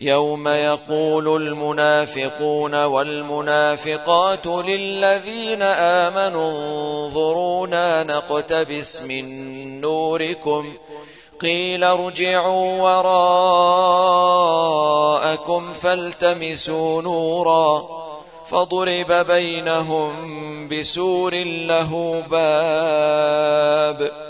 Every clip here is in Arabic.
يوم يقول المنافقون والمنافقات للذين آمنوا انظرونا نقتبس من نوركم قيل ارجعوا وراءكم فالتمسوا نورا فضرب بينهم بسور له باب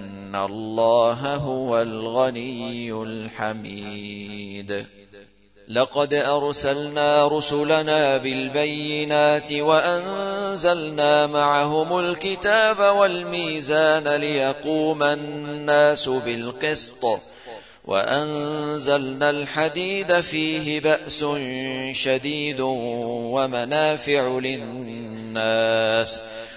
الله هو الغني الحميد. لقد أرسلنا رسلنا بالبينات وأنزلنا معهم الكتاب والميزان ليقوم الناس بالقسط. وأنزلنا الحديد فيه بأس شديد ومنافع للناس.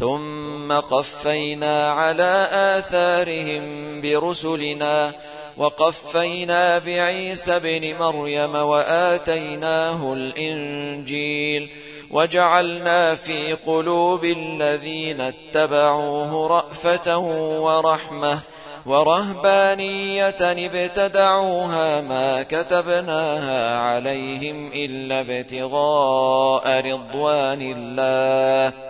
ثم قفينا على آثارهم برسلنا وقفينا بعيسى ابن مريم وآتيناه الإنجيل وجعلنا في قلوب الذين اتبعوه رأفة ورحمة ورهبانية ابتدعوها ما كتبناها عليهم إلا ابتغاء رضوان الله